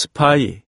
스파이,